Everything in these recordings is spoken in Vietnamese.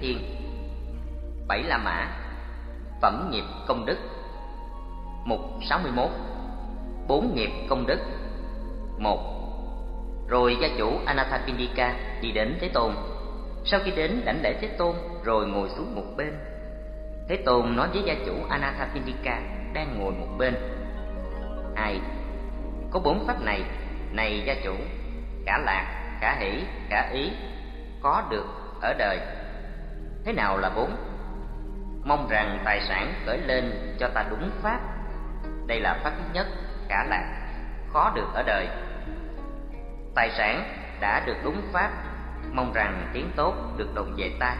thiên. Bảy la mã, phẩm nghiệp công đức. Mục 61 bốn nghiệp công đức. Một, rồi gia chủ Anathapindika đi đến Thế Tôn. Sau khi đến đảnh lễ Thế Tôn, rồi ngồi xuống một bên. Thế Tôn nói với gia chủ Anathapindika đang ngồi một bên. Hai có bốn pháp này. Này gia chủ, cả lạc, cả hỷ, cả ý, có được ở đời thế nào là bốn? Mong rằng tài sản khởi lên cho ta đúng pháp. Đây là pháp thứ nhất cả lạc. Khó được ở đời. Tài sản đã được đúng pháp, mong rằng tiếng tốt được đồng về ta,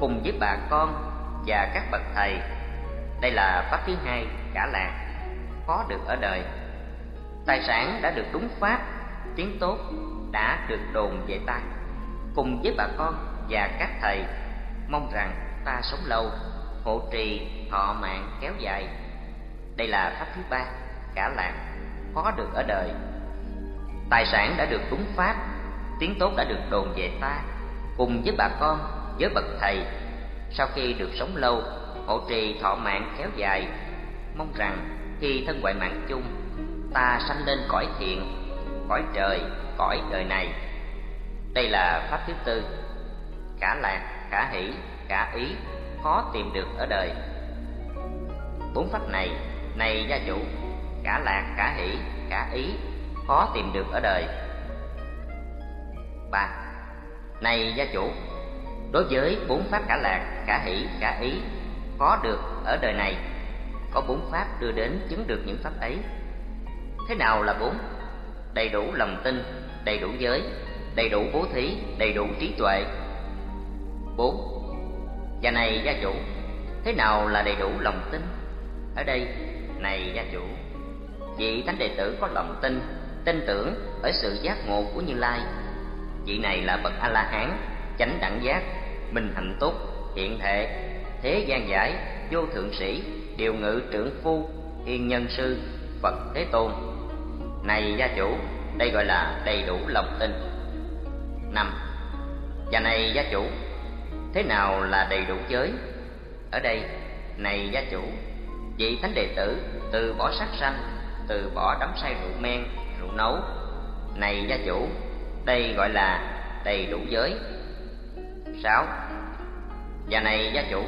cùng với bà con và các bậc thầy. Đây là pháp thứ hai cả lạc. Khó được ở đời. Tài sản đã được đúng pháp, tiếng tốt đã được đồn về ta, cùng với bà con và các thầy mong rằng ta sống lâu, hộ trì thọ mạng kéo dài. Đây là pháp thứ ba, cả lạc khó được ở đời. Tài sản đã được cúng pháp tiếng tốt đã được đồn về ta, cùng với bà con, với bậc thầy. Sau khi được sống lâu, hộ trì thọ mạng kéo dài, mong rằng khi thân ngoại mạng chung, ta sanh lên cõi thiện, cõi trời, cõi đời này. Đây là pháp thứ tư, cả lạc cả hỷ cả ý, khó tìm được ở đời. Bốn pháp này này gia chủ cả lạc cả hỷ cả ý, khó tìm được ở đời. Ba, này gia chủ, đối với bốn pháp cả lạc cả hỷ cả ý có được ở đời này, có bốn pháp đưa đến chứng được những pháp ấy. Thế nào là bốn? Đầy đủ lòng tin, đầy đủ giới, đầy đủ bố thí, đầy đủ trí tuệ bốn. Và này, gia chủ, thế nào là đầy đủ lòng tin? Ở đây, này, gia chủ, vị thánh đệ tử có lòng tin tin tưởng ở sự giác ngộ của như lai. Vị này là bậc a la hán chánh đẳng giác, minh hạnh túc hiện thể, thế gian giải, vô thượng sĩ, điều ngự trưởng phu, hiền nhân sư, phật thế tôn. Này, gia chủ, đây gọi là đầy đủ lòng tin. Năm. Và này, gia chủ thế nào là đầy đủ giới? Ở đây, này gia chủ, vị thánh đệ tử từ bỏ sát sanh, từ bỏ đắm say rượu men, rượu nấu. Này gia chủ, đây gọi là đầy đủ giới. Sáu, và này gia chủ,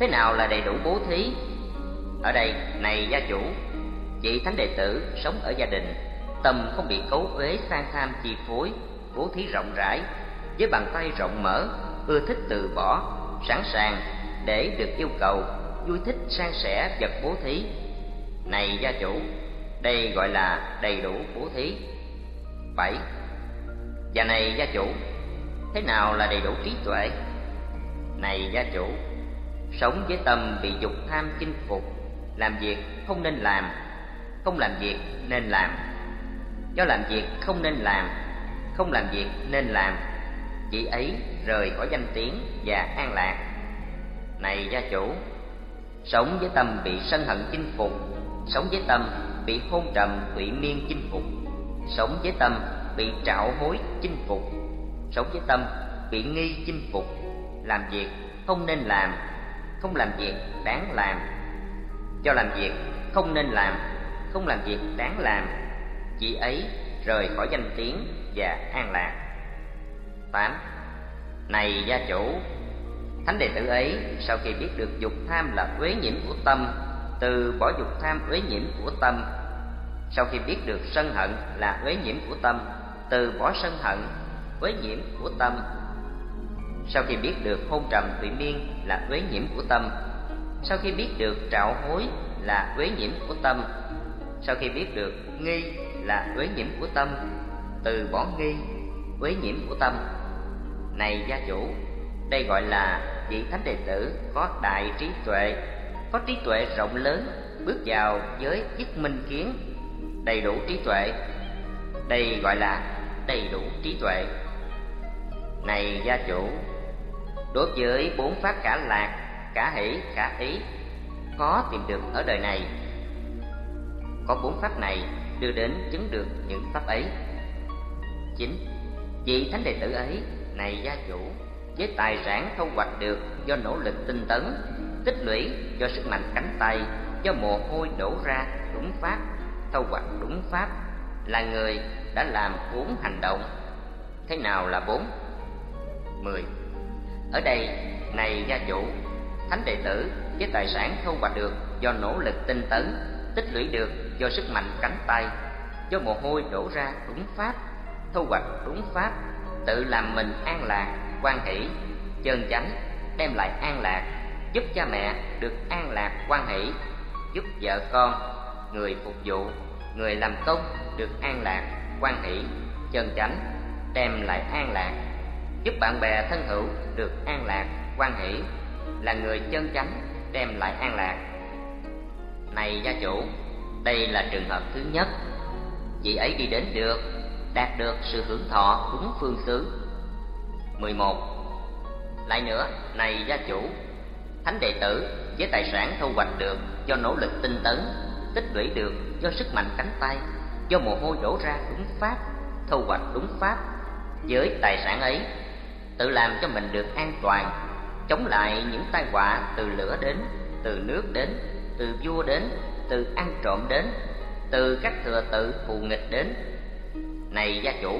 thế nào là đầy đủ bố thí? Ở đây, này gia chủ, vị thánh đệ tử sống ở gia đình, tâm không bị cấu uế, sang tham chi phối, bố thí rộng rãi, với bàn tay rộng mở ưa thích từ bỏ, sẵn sàng để được yêu cầu, vui thích san sẻ vật bố thí. Này gia chủ, đây gọi là đầy đủ bố thí. Bảy và này gia chủ, thế nào là đầy đủ trí tuệ? Này gia chủ, sống với tâm bị dục tham chinh phục, làm việc không nên làm, không làm việc nên làm. Do làm việc không nên làm, không làm việc nên làm vị ấy rời khỏi danh tiếng và an lạc. Này gia chủ, sống với tâm bị sân hận chinh phục, sống với tâm bị hôn trầm thủy miên chinh phục, sống với tâm bị trạo hối chinh phục, sống với tâm bị nghi chinh phục, làm việc không nên làm, không làm việc đáng làm. Cho làm việc không nên làm, không làm việc đáng làm chị ấy rời khỏi danh tiếng và an lạc tám này gia chủ, thánh đệ tử ấy sau khi biết được dục tham là uế nhiễm của tâm, từ bỏ dục tham uế nhiễm của tâm, sau khi biết được sân hận là uế nhiễm của tâm, từ bỏ sân hận, uế nhiễm của tâm, sau khi biết được hôn trầm thủy miên là uế nhiễm của tâm, sau khi biết được trạo hối là uế nhiễm của tâm, sau khi biết được nghi là uế nhiễm của tâm, từ bỏ nghi, uế nhiễm của tâm này gia chủ, đây gọi là vị thánh đệ tử có đại trí tuệ. Có trí tuệ rộng lớn, bước vào giới dứt minh kiến, đầy đủ trí tuệ. Đây gọi là đầy đủ trí tuệ. Này gia chủ, đối với bốn pháp cả lạc, cả hỷ, cả ý khó tìm được ở đời này. Có bốn pháp này đưa đến chứng được những pháp ấy. Chín vị thánh đệ tử ấy này gia chủ, với tài sản thu hoạch được do nỗ lực tinh tấn, tích lũy do sức mạnh cánh tay, do mồ hôi đổ ra đúng pháp, thu hoạch đúng pháp, là người đã làm bốn hành động. Thế nào là bốn? Mười. Ở đây, này gia chủ, thánh đệ tử với tài sản thu hoạch được do nỗ lực tinh tấn, tích lũy được do sức mạnh cánh tay, do mồ hôi đổ ra đúng pháp, thu hoạch đúng pháp tự làm mình an lạc quan hỷ, chân chánh, đem lại an lạc, giúp cha mẹ được an lạc quan hỷ, giúp vợ con, người phục vụ, người làm công được an lạc quan hỷ, chân chánh, đem lại an lạc, giúp bạn bè thân hữu được an lạc quan hỷ, là người chân chánh, đem lại an lạc. Này gia chủ, đây là trường hợp thứ nhất. Vị ấy đi đến được đạt được sự hưởng thọ đúng phương xứ. 11 lại nữa, này gia chủ, thánh đệ tử với tài sản thu hoạch được do nỗ lực tinh tấn, tích lũy được do sức mạnh cánh tay, do mồ hôi đổ ra đúng pháp, thu hoạch đúng pháp với tài sản ấy, tự làm cho mình được an toàn, chống lại những tai họa từ lửa đến, từ nước đến, từ vua đến, từ ăn trộm đến, từ các thừa tự phù nghịch đến này gia chủ,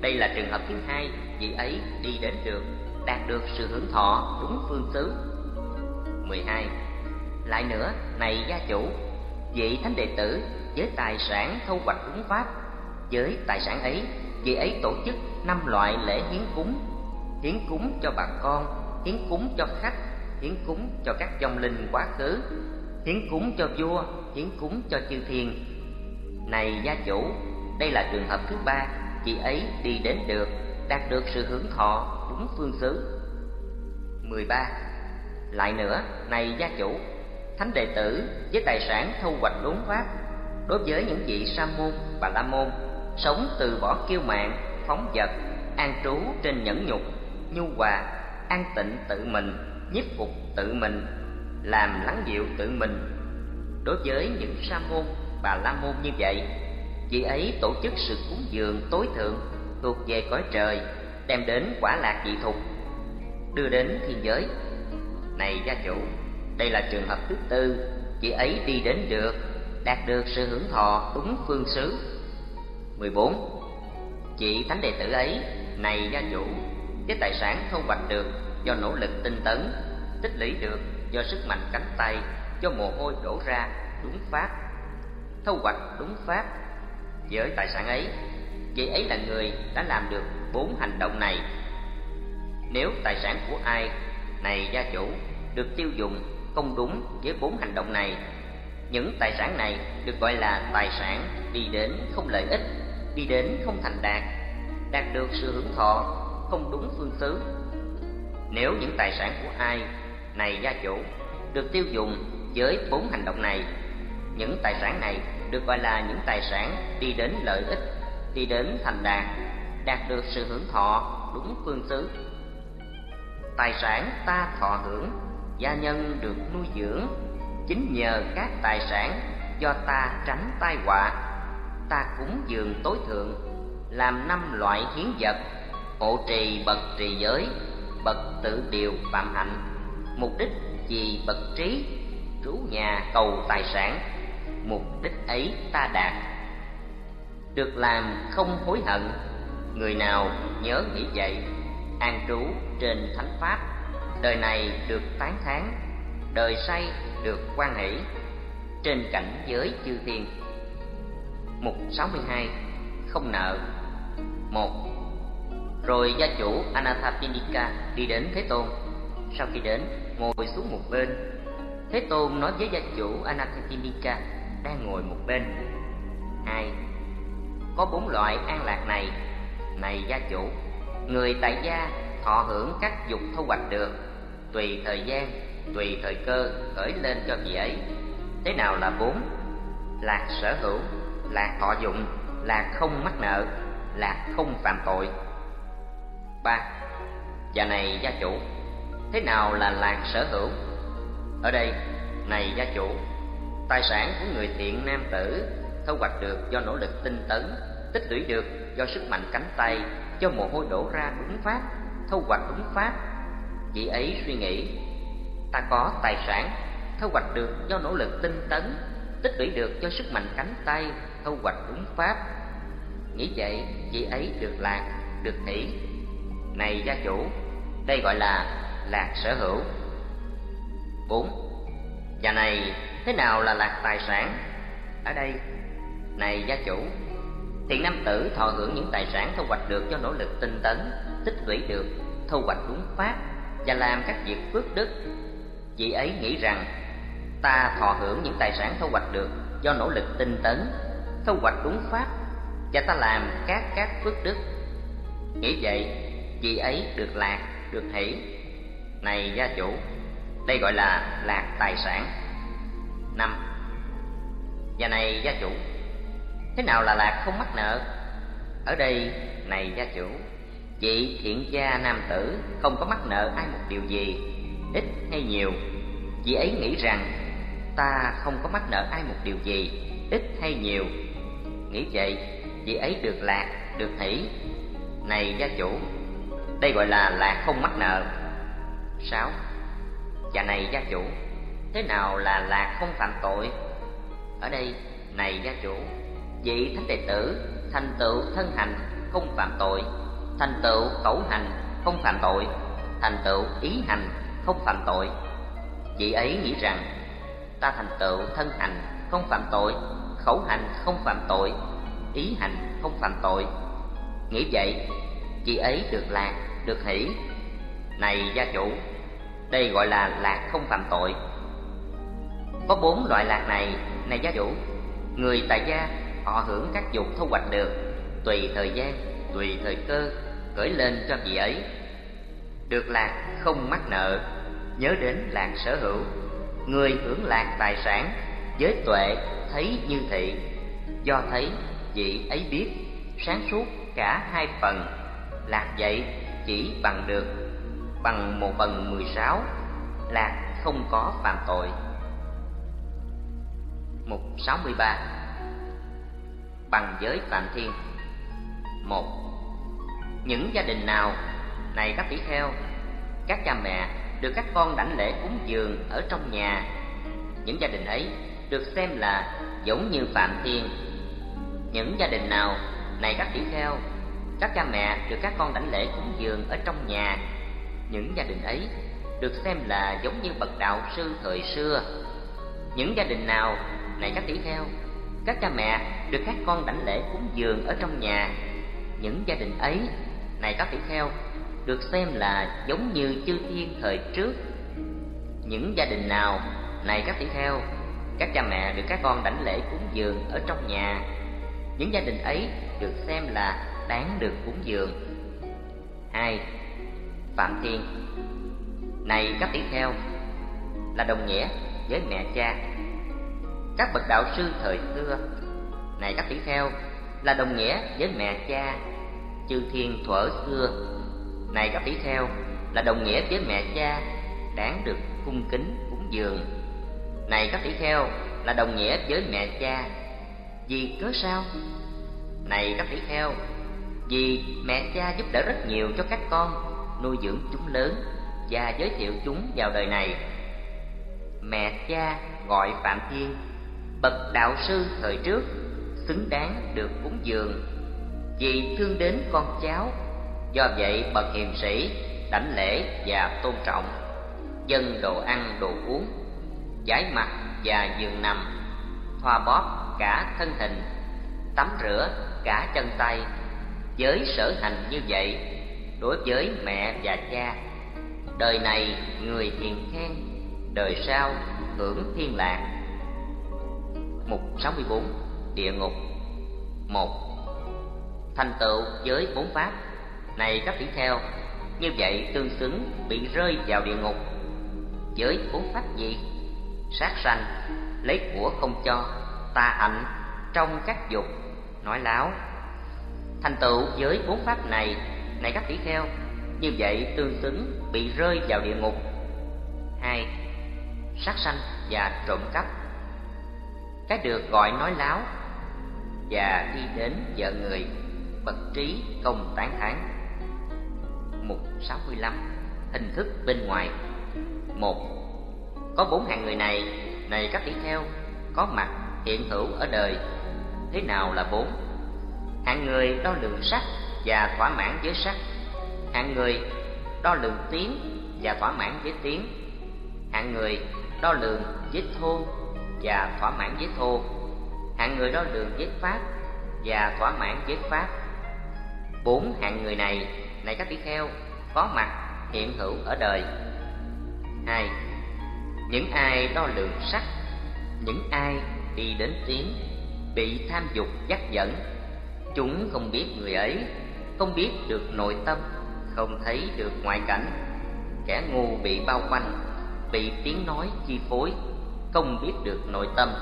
đây là trường hợp thứ hai, vị ấy đi đến được đạt được sự hưởng thọ đúng phương xứ. 12 lại nữa, này gia chủ, vị thánh đệ tử với tài sản thu hoạch đúng pháp, với tài sản ấy, vị ấy tổ chức năm loại lễ hiến cúng. Hiến cúng cho bà con, hiến cúng cho khách, hiến cúng cho các vong linh quá khứ, hiến cúng cho vua, hiến cúng cho chư thiên. Này gia chủ đây là trường hợp thứ ba chị ấy đi đến được đạt được sự hưởng thọ đúng phương xứ 13. Lại nữa, này gia chủ, thánh đệ tử với tài sản thu hoạch đốn pháp đối với những vị sa môn bà la môn sống từ bỏ kiêu mạng, phóng vật an trú trên nhẫn nhục nhu hòa an tịnh tự mình nhiếp phục tự mình làm lắng dịu tự mình đối với những sa môn bà la môn như vậy vị ấy tổ chức sự cúng dường tối thượng thuộc về cõi trời đem đến quả lạc dị thục đưa đến thiên giới này gia chủ đây là trường hợp thứ tư chị ấy đi đến được đạt được sự hưởng thọ đúng phương xứ 14. Chị thánh đệ tử ấy, này gia chủ, với tài sản thu hoạch được do nỗ lực tinh tấn, tích lũy được do sức mạnh cánh tay, do mồ hôi đổ ra đúng pháp, thu hoạch đúng pháp. Với tài sản ấy, vậy ấy là người đã làm được bốn hành động này. Nếu tài sản của ai, này gia chủ, được tiêu dùng không đúng với bốn hành động này, những tài sản này được gọi là tài sản đi đến không lợi ích đi đến không thành đạt đạt được sự hưởng thọ không đúng phương xứ nếu những tài sản của ai này gia chủ được tiêu dùng với bốn hành động này những tài sản này được gọi là những tài sản đi đến lợi ích, đi đến thành đạt đạt được sự hưởng thọ đúng phương xứ. Tài sản ta thọ hưởng, gia nhân được nuôi dưỡng. Chính nhờ các tài sản do ta tránh tai họa, ta cúng dường tối thượng, làm năm loại hiến vật, hộ trì bậc trì giới, bậc tự điều phạm hạnh. Mục đích vì bậc trí, trú nhà cầu tài sản mục đích ấy ta đạt. Được làm không hối hận người nào nhớ nghĩ vậy an trú trên thánh pháp đời này được tán thán đời say được quan hỷ trên cảnh giới chư thiên. Mục 62 Không nợ. Một Rồi gia chủ Anathapindika đi đến Thế Tôn. Sau khi đến, ngồi xuống một bên. Thế Tôn nói với gia chủ Anathapindika đang ngồi một bên. Hai Có bốn loại an lạc này. Này gia chủ Người tại gia thọ hưởng các dục thu hoạch được Tùy thời gian, tùy thời cơ khởi lên cho vị ấy. Thế nào là bốn? Lạc sở hữu là thọ dụng là không mắc nợ là không phạm tội. Ba và này gia chủ thế nào là lạc sở hữu? Ở đây này gia chủ tài sản của người thiện nam tử, thu hoạch được do nỗ lực tinh tấn, tích lũy được do sức mạnh cánh tay, do mồ hôi đổ ra đúng pháp, thu hoạch đúng pháp. Chị ấy suy nghĩ, Ta có tài sản, Thu hoạch được do nỗ lực tinh tấn, Tích lũy được do sức mạnh cánh tay, Thu hoạch đúng pháp. Nghĩ vậy chị ấy được lạc, Được hỷ. Này gia chủ, Đây gọi là lạc sở hữu. Bốn Và này thế nào là lạc tài sản? Ở đây Này gia chủ Thiện nam tử thọ hưởng những tài sản thu hoạch được do nỗ lực tinh tấn Tích lũy được thu hoạch đúng pháp Và làm các việc phước đức. Vị ấy nghĩ rằng Ta thọ hưởng những tài sản thu hoạch được do nỗ lực tinh tấn Thu hoạch đúng pháp Và ta làm các các phước đức. Nghĩ vậy vị ấy được lạc, được hỷ. Này gia chủ Đây gọi là lạc tài sản năm. Và này gia chủ. Thế nào là lạc không mắc nợ? Ở đây, này gia chủ Vị thiện gia nam tử không có mắc nợ ai một điều gì Ít hay nhiều. Vị ấy nghĩ rằng Ta không có mắc nợ ai một điều gì Ít hay nhiều. Nghĩ vậy, vị ấy được lạc, được hỷ. Này gia chủ Đây gọi là lạc không mắc nợ. Sáu. Và này gia chủ Thế nào là lạc không phạm tội? Ở đây, này gia chủ Vị thánh đệ tử thành tựu thân hành không phạm tội Thành tựu khẩu hành không phạm tội Thành tựu ý hành không phạm tội. Vị ấy nghĩ rằng Ta thành tựu thân hành không phạm tội Khẩu hành không phạm tội Ý hành không phạm tội. Nghĩ vậy vị ấy được lạc, được hỷ. Này gia chủ Đây gọi là lạc không phạm tội. Có bốn loại lạc này Này gia chủ Người tại gia, họ hưởng các dục thu hoạch được, tùy thời gian, tùy thời cơ cởi lên cho vị ấy. Được lạc không mắc nợ, nhớ đến lạc sở hữu. Người hưởng lạc tài sản, giới tuệ, thấy như thị. Do thấy, vị ấy biết, sáng suốt cả hai phần. Lạc vậy chỉ bằng được, bằng một phần mười sáu. Lạc không có phạm tội mục sáu mươi ba. Bằng giới phạm thiên. Một. Những gia đình nào này các tỷ kheo, các cha mẹ được các con đảnh lễ cúng dường ở trong nhà, những gia đình ấy được xem là giống như phạm thiên. Những gia đình nào này các tỷ kheo, các cha mẹ được các con đảnh lễ cúng dường ở trong nhà, những gia đình ấy được xem là giống như bậc đạo sư thời xưa. Những gia đình nào này các tỷ kheo, các cha mẹ được các con đảnh lễ cúng dường ở trong nhà. Những gia đình ấy, này các tỷ kheo, được xem là giống như chư thiên thời trước. Những gia đình nào, này các tỷ kheo, các cha mẹ được các con đảnh lễ cúng dường ở trong nhà. Những gia đình ấy được xem là đáng được cúng dường. Hai, phạm thiên. Này các tỷ kheo, là đồng nghĩa với mẹ cha các bậc đạo sư thời xưa. Này các tỷ kheo là đồng nghĩa với mẹ cha, chư thiên thuở xưa. Này các tỷ kheo là đồng nghĩa với mẹ cha, đáng được cung kính cúng dường. Này các tỷ kheo là đồng nghĩa với mẹ cha, vì cớ sao? Này các tỷ kheo vì mẹ cha giúp đỡ rất nhiều cho các con nuôi dưỡng chúng lớn và giới thiệu chúng vào đời này. Mẹ cha gọi phạm thiên bậc đạo sư thời trước, xứng đáng được cúng dường. Vì thương đến con cháu, do vậy bậc hiền sĩ, đảnh lễ và tôn trọng. Dân đồ ăn, đồ uống, giải mặt và giường nằm, thoa bóp cả thân hình, tắm rửa cả chân tay. Với sở hành như vậy, đối với mẹ và cha, đời này người hiền khen, đời sau hưởng thiên lạc. Mục 64 Địa ngục. 1. Thành tựu giới bốn pháp. Này các tỷ theo Như vậy tương xứng bị rơi vào địa ngục. Giới bốn pháp gì? Sát sanh, Lấy của không cho, Tà hạnh Trong các dục. Nói láo, Thành tựu giới bốn pháp này Này các tỷ theo Như vậy tương xứng bị rơi vào địa ngục. Hai, Sát sanh và trộm cắp cái được gọi nói láo. Và đi đến vợ người, bậc trí công tán thán. Mục 65 hình thức bên ngoài. Một, có bốn hạng người này này các tỷ theo có mặt, hiện hữu ở đời. Thế nào là bốn? Hạng người đo lường sắc và thỏa mãn với sắc. Hạng người đo lường tiếng và thỏa mãn với tiếng. Hạng người đo lường với thô và thỏa mãn với thô hạng người đo lường với pháp và thỏa mãn với pháp. Bốn hạng người này này các tỷ kheo, có mặt, hiện hữu ở đời. Hai, những ai đo lường sắc, những ai đi đến tiếng bị tham dục dắt dẫn, chúng không biết người ấy, không biết được nội tâm, không thấy được ngoại cảnh. Kẻ ngu bị bao quanh, bị tiếng nói chi phối không biết được nội tâm,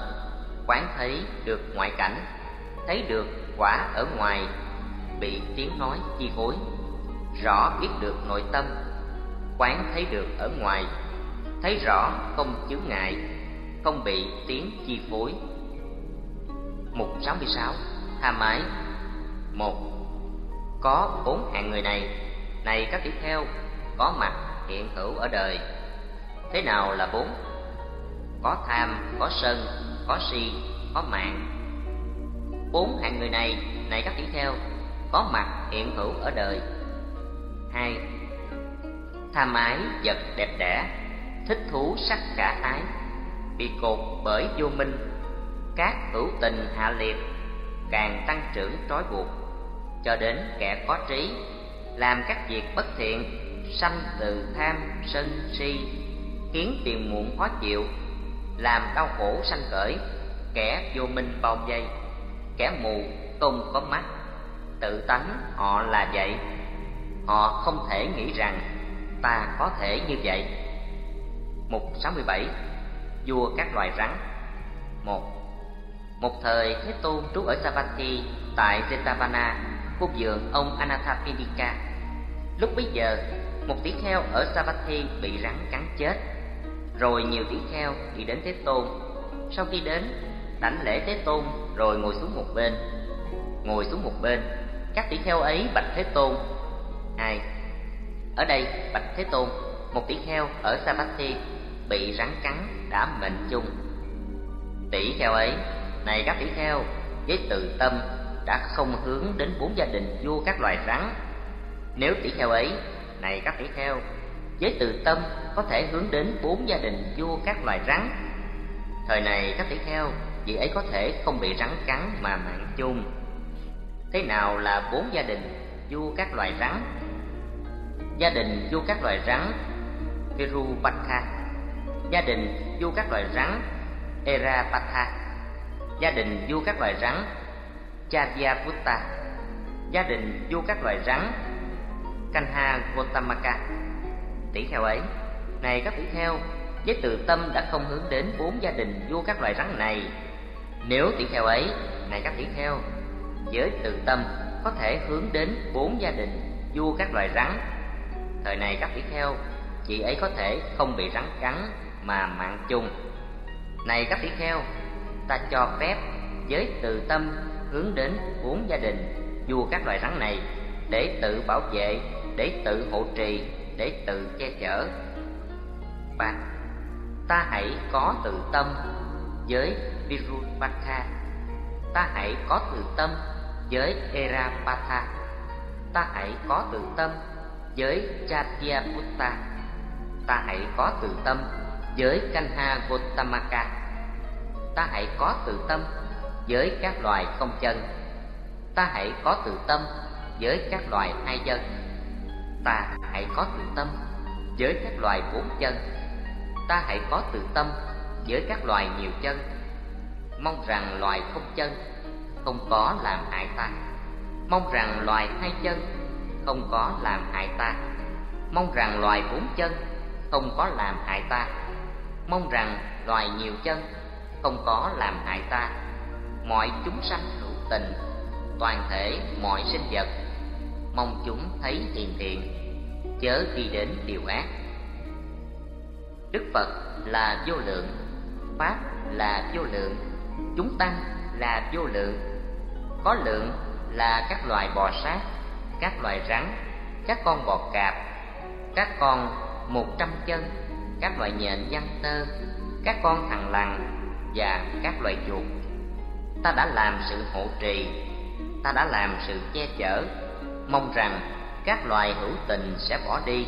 quán thấy được ngoại cảnh, thấy được quả ở ngoài, bị tiếng nói chi phối, rõ biết được nội tâm, quán thấy được ở ngoài, thấy rõ không chướng ngại, không bị tiếng chi phối. Mục 66 tham ái một, có bốn hạng người này này các tiếp theo có mặt hiện hữu ở đời. Thế nào là bốn? Có tham, có sân, có si, có mạng. Bốn hạng người này này các tỷ theo có mặt hiện hữu ở đời. Hai, tham ái vật đẹp đẽ, thích thú sắc cả ái. Bị cột bởi vô minh, các hữu tình hạ liệt, càng tăng trưởng trói buộc. Cho đến kẻ có trí, làm các việc bất thiện, sanh từ tham, sân, si, khiến tiền muộn khó chịu làm đau khổ sanh cởi kẻ vô minh bao vây, kẻ mù tôn có mắt. Tự tánh họ là vậy, họ không thể nghĩ rằng ta có thể như vậy. Mục 67 vua các loài rắn. Một một thời thế tôn trú ở Savatthi tại Jetavana khu vườn ông Anathapindika. Lúc bấy giờ, một tỷ kheo ở Savatthi bị rắn cắn chết rồi nhiều tỷ kheo đi đến thế tôn. Sau khi đến, đảnh lễ thế tôn, rồi ngồi xuống một bên. Ngồi xuống một bên, các tỷ kheo ấy bạch thế tôn. Hai ở đây, bạch thế tôn, một tỷ kheo ở Savatthi bị rắn cắn đã mệnh chung. Tỷ kheo ấy, này các tỷ kheo với từ tâm đã không hướng đến bốn gia đình vua các loài rắn. Nếu tỷ kheo ấy, này các tỷ kheo với từ tâm có thể hướng đến bốn gia đình vua các loài rắn. Thời này, các tỷ kheo, vị ấy có thể không bị rắn cắn mà mạng chung. Thế nào là bốn gia đình vua các loài rắn? Gia đình vua các loài rắn, Virupatha. Gia đình vua các loài rắn, Erapatha. Gia đình vua các loài rắn Chavyaputta gia đình vua các loài rắn Kanha Gotamaka tỷ kheo ấy, này các tỷ kheo, với từ tâm đã không hướng đến bốn gia đình vua các loài rắn này. Nếu tỷ kheo ấy, này các tỷ kheo, với từ tâm có thể hướng đến bốn gia đình vua các loài rắn, thời này các tỷ kheo, chị ấy có thể không bị rắn cắn mà mạng chung. Này các tỷ kheo, ta cho phép với từ tâm hướng đến bốn gia đình vua các loài rắn này để tự bảo vệ, để tự hộ trì để tự che chở. Ba ta hãy có tự tâm với Virupatha. Ta hãy có tự tâm với Erapatha ta hãy có tự tâm với Chatyaputta. Ta hãy có tự tâm với Kanha Gotamaka ta hãy có tự tâm với các loài không chân. Ta hãy có tự tâm với các loài hai chân ta hãy có tự tâm với các loài bốn chân. Ta hãy có tự tâm với các loài nhiều chân. Mong rằng loài không chân không có làm hại ta. Mong rằng loài hai chân không có làm hại ta. Mong rằng loài bốn chân không có làm hại ta. Mong rằng loài nhiều chân không có làm hại ta. Mọi chúng sanh hữu tình, toàn thể mọi sinh vật, mong chúng thấy hiền thiện chớ đi đến điều ác. Đức phật là vô lượng, pháp là vô lượng, chúng tăng là vô lượng. Có lượng là các loài bò sát, các loài rắn, các con bò cạp, các con một trăm chân, các loại nhện văn tơ, các con thằn lằn và các loài chuột. Ta đã làm sự hộ trì, ta đã làm sự che chở. Mong rằng các loài hữu tình sẽ bỏ đi.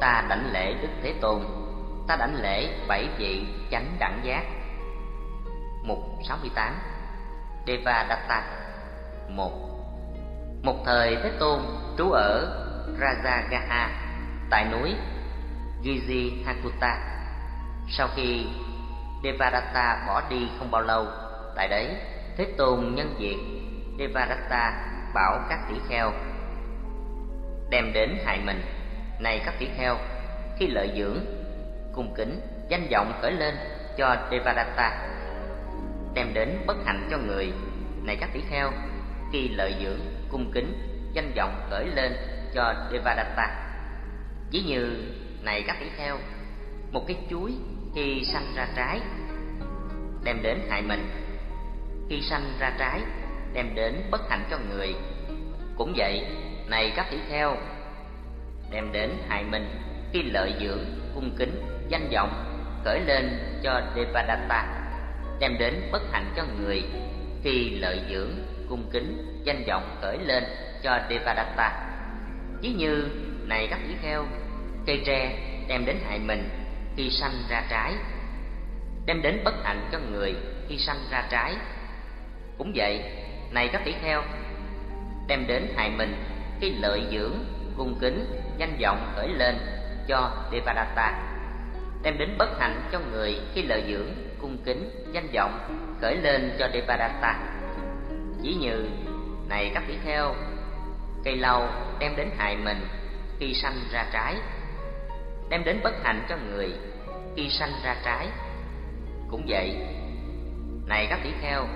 Ta đảnh lễ đức thế tôn. Ta đảnh lễ bảy vị chánh đẳng giác. Mục 68 Devadatta. Một. Một thời Thế Tôn trú ở Rajagaha tại núi Gizihakutta. Sau khi Devadatta bỏ đi không bao lâu, tại đấy Thế Tôn nhân diện Devadatta bảo các tỷ kheo đem đến hại mình. Này các tỷ kheo, khi lợi dưỡng, cung kính, danh vọng khởi lên cho Devadatta, đem đến bất hạnh cho người. Này các tỷ kheo, khi lợi dưỡng, cung kính, danh vọng khởi lên cho Devadatta. Ví như này các tỷ kheo, một cái chuối khi sanh ra trái đem đến hại mình, khi sanh ra trái đem đến bất hạnh cho người. Cũng vậy, này các tỷ theo đem đến hại mình khi lợi dưỡng, cung kính, danh vọng khởi lên cho Devadatta, đem đến bất hạnh cho người khi lợi dưỡng, cung kính, danh vọng khởi lên cho Devadatta. chí như này các tỷ theo cây tre đem đến hại mình khi sanh ra trái, đem đến bất hạnh cho người khi sanh ra trái. Cũng vậy, này các tỷ theo đem đến hại mình khi lợi dưỡng, cung kính, danh vọng khởi lên cho Devadatta, đem đến bất hạnh cho người khi lợi dưỡng, cung kính, danh vọng khởi lên cho Devadatta. chỉ như này các tỷ kheo, cây lau đem đến hại mình khi sanh ra trái, đem đến bất hạnh cho người khi sanh ra trái. Cũng vậy, này các tỷ kheo,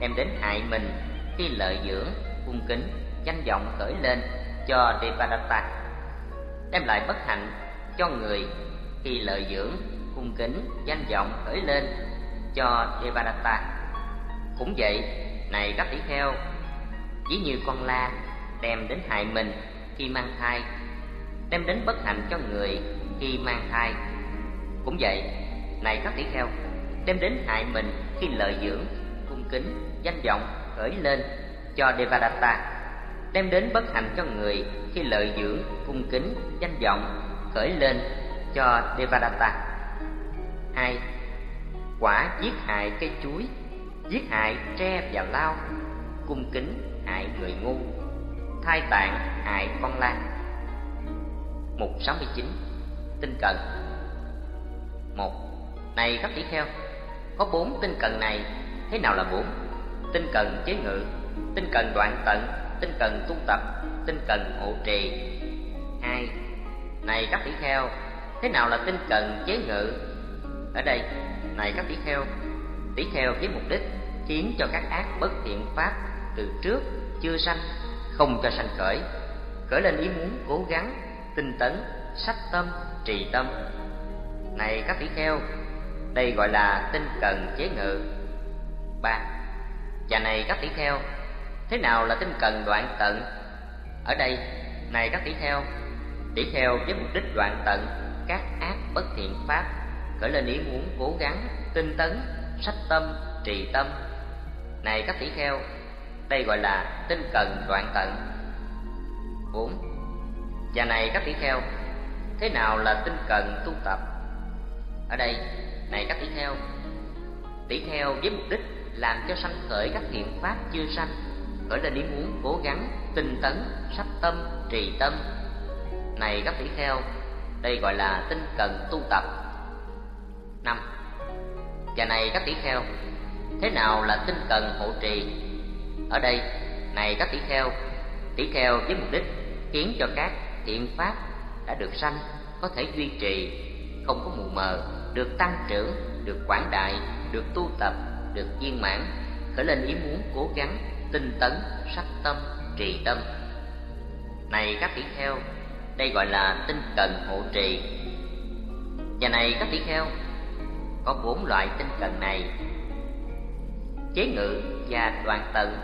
đem đến hại mình khi lợi dưỡng, cung kính, danh vọng khởi lên cho Devadatta, đem lại bất hạnh cho người khi lợi dưỡng, cung kính, danh vọng khởi lên cho Devadatta. Cũng vậy, này các tỷ kheo, ví như con la đem đến hại mình khi mang thai, đem đến bất hạnh cho người khi mang thai. Cũng vậy, này các tỷ kheo, đem đến hại mình khi lợi dưỡng, cung kính, danh vọng khởi lên cho Devadatta, đem đến bất hạnh cho người khi lợi dưỡng, cung kính, danh vọng khởi lên cho Devadatta. hai Quả giết hại cây chuối, giết hại tre và lao, cung kính hại người ngu, thai tạng hại con lan. Mục 69 Tinh cần một Này các tỷ kheo, có bốn tinh cần này, thế nào là bốn? Tinh cần chế ngự, tinh cần đoạn tận, tinh cần tu tập, tinh cần hộ trì. Hai Này các tỷ kheo, thế nào là tinh cần chế ngự? Ở đây, này các tỷ kheo, tỷ kheo với mục đích khiến cho các ác bất thiện pháp từ trước chưa sanh không cho sanh khởi khởi lên ý muốn cố gắng tinh tấn sách tâm trì tâm này các tỷ kheo đây gọi là tinh cần chế ngự ba và này các tỷ kheo thế nào là tinh cần đoạn tận? Ở đây, này các tỷ theo tỷ theo với mục đích đoạn tận, các ác bất thiện pháp, khởi lên ý muốn cố gắng, tinh tấn, sách tâm, trì tâm. Này các tỷ theo đây gọi là tinh cần đoạn tận. Bốn, và này các tỷ theo thế nào là tinh cần tu tập? Ở đây, này các tỷ theo tỷ theo với mục đích làm cho sanh khởi các thiện pháp chưa sanh khởi lên ý muốn cố gắng tinh tấn, sắp tâm, trì tâm. Này các tỷ kheo, đây gọi là tinh cần tu tập. Năm, và này các tỷ kheo, thế nào là tinh cần hộ trì? Ở đây, này các tỷ kheo tỷ kheo với mục đích khiến cho các thiện pháp đã được sanh, có thể duy trì, không có mù mờ, được tăng trưởng, được quảng đại, được tu tập, được viên mãn. Khởi lên ý muốn cố gắng tinh tấn, sắc tâm, trì tâm. Này các tỷ kheo, đây gọi là tinh cần hộ trì. Và này các tỷ kheo, có bốn loại tinh cần này. Chế ngự và đoàn tận,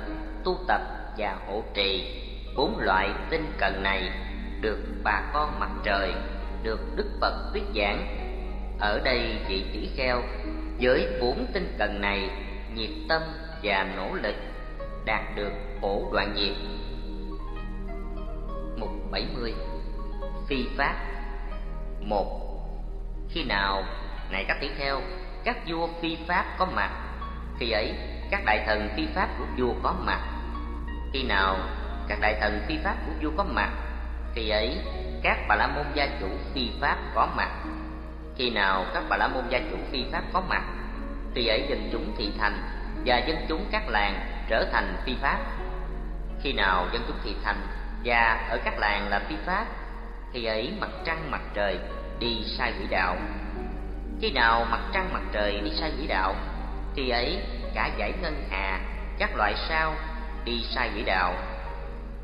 tu tập và hộ trì. Bốn loại tinh cần này được bà con mặt trời, được Đức Phật thuyết giảng. Ở đây vị tỷ kheo, với bốn tinh cần này, nhiệt tâm và nỗ lực đạt được khổ đoạn diệt. Mục 70 Phi Pháp một Khi nào, này các tỷ theo các vua phi pháp có mặt, khi ấy các đại thần phi pháp của vua có mặt. Khi nào các đại thần phi pháp của vua có mặt, khi ấy các bà la môn gia chủ phi pháp có mặt. Khi nào các bà la môn gia chủ phi pháp có mặt, khi ấy dân chúng thị thành và dân chúng các làng trở thành phi pháp. Khi nào dân chúng thị thành và ở các làng là phi pháp, thì ấy mặt trăng mặt trời đi sai quỹ đạo. Khi nào mặt trăng mặt trời đi sai quỹ đạo, thì ấy cả giải ngân hà, các loại sao đi sai quỹ đạo.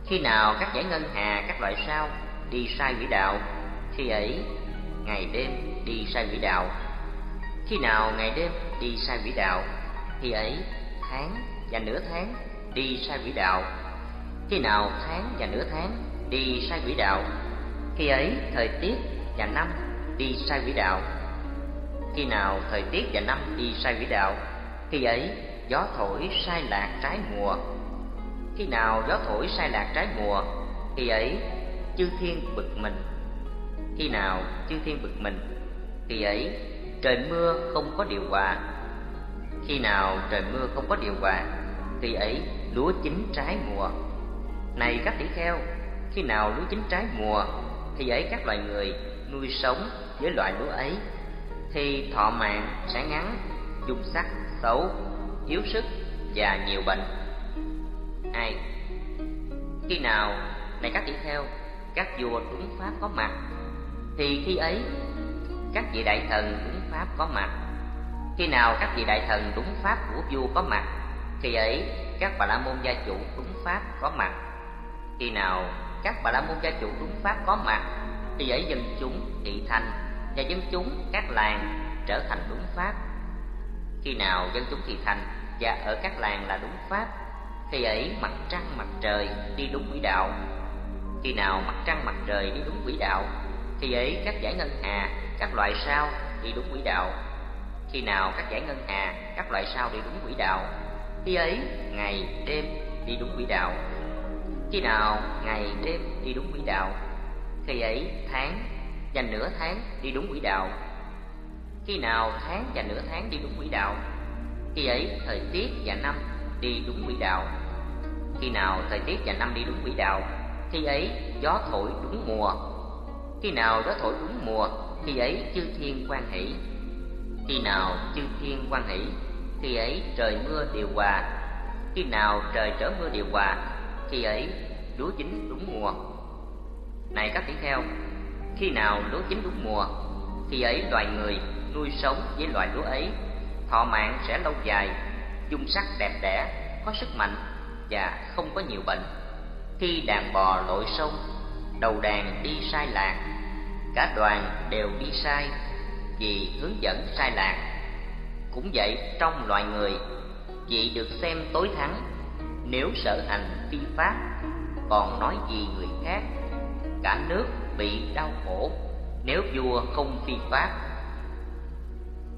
Khi nào các giải ngân hà, các loại sao đi sai quỹ đạo, khi ấy ngày đêm đi sai quỹ đạo. Khi nào ngày đêm đi sai quỹ đạo, thì ấy tháng và nửa tháng đi sai quỹ đạo. Khi nào tháng và nửa tháng đi sai quỹ đạo, khi ấy thời tiết và năm đi sai quỹ đạo. Khi nào thời tiết và năm đi sai quỹ đạo, khi ấy gió thổi sai lạc trái mùa. Khi nào gió thổi sai lạc trái mùa, khi ấy chư thiên bực mình. Khi nào chư thiên bực mình, khi ấy trời mưa không có điều hòa. Khi nào trời mưa không có điều hòa, khi ấy lúa chín trái mùa. Này các tỷ kheo, khi nào lúa chín trái mùa, thì ấy các loài người nuôi sống với loại lúa ấy, thì thọ mạng sẽ ngắn, dung sắc, xấu, yếu sức và nhiều bệnh. Hai, khi nào này các tỷ kheo, các vua đúng pháp có mặt, thì khi ấy các vị đại thần đúng pháp có mặt. Khi nào các vị đại thần đúng pháp của vua có mặt, khi ấy các bà la môn gia chủ đúng pháp có mặt. Khi nào các bà la môn gia chủ đúng pháp có mặt, thì ấy dân chúng thị thành và dân chúng các làng trở thành đúng pháp. Khi nào dân chúng thị thành và ở các làng là đúng pháp, thì ấy mặt trăng mặt trời đi đúng quỹ đạo. Khi nào mặt trăng mặt trời đi đúng quỹ đạo, thì ấy các giải ngân hà, các loại sao đi đúng quỹ đạo. Khi nào các giải ngân hà, các loại sao đi đúng quỹ đạo, khi ấy ngày đêm đi đúng quỹ đạo. Khi nào ngày đêm đi đúng quỹ đạo, khi ấy tháng và nửa tháng đi đúng quỹ đạo. Khi nào tháng và nửa tháng đi đúng quỹ đạo, khi ấy thời tiết và năm đi đúng quỹ đạo. Khi nào thời tiết và năm đi đúng quỹ đạo, khi ấy gió thổi đúng mùa. Khi nào gió thổi đúng mùa, khi ấy chư thiên quan hỷ. Khi nào chư thiên quan hỷ, khi ấy trời mưa điều hòa. Khi nào trời trở mưa điều hòa, khi ấy lúa chín đúng mùa. Này các tỷ kheo, khi nào lúa chín đúng mùa, khi ấy loài người nuôi sống với loài lúa ấy, thọ mạng sẽ lâu dài, dung sắc đẹp đẽ, có sức mạnh và không có nhiều bệnh. Khi đàn bò lội sông, đầu đàn đi sai lạc, cả đoàn đều đi sai vì hướng dẫn sai lạc. Cũng vậy trong loài người, vị được xem tối thắng nếu sở hành phi pháp, còn nói gì người khác, cả nước bị đau khổ nếu vua không phi pháp.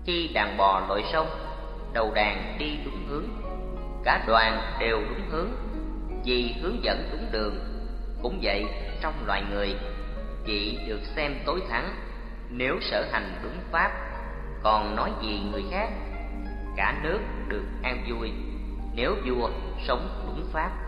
Khi đàn bò lội sông, đầu đàn đi đúng hướng, cả đoàn đều đúng hướng, vì hướng dẫn đúng đường. Cũng vậy trong loài người, vị được xem tối thắng nếu sở hành đúng pháp, còn nói gì người khác, cả nước được an vui nếu vua sống đúng pháp.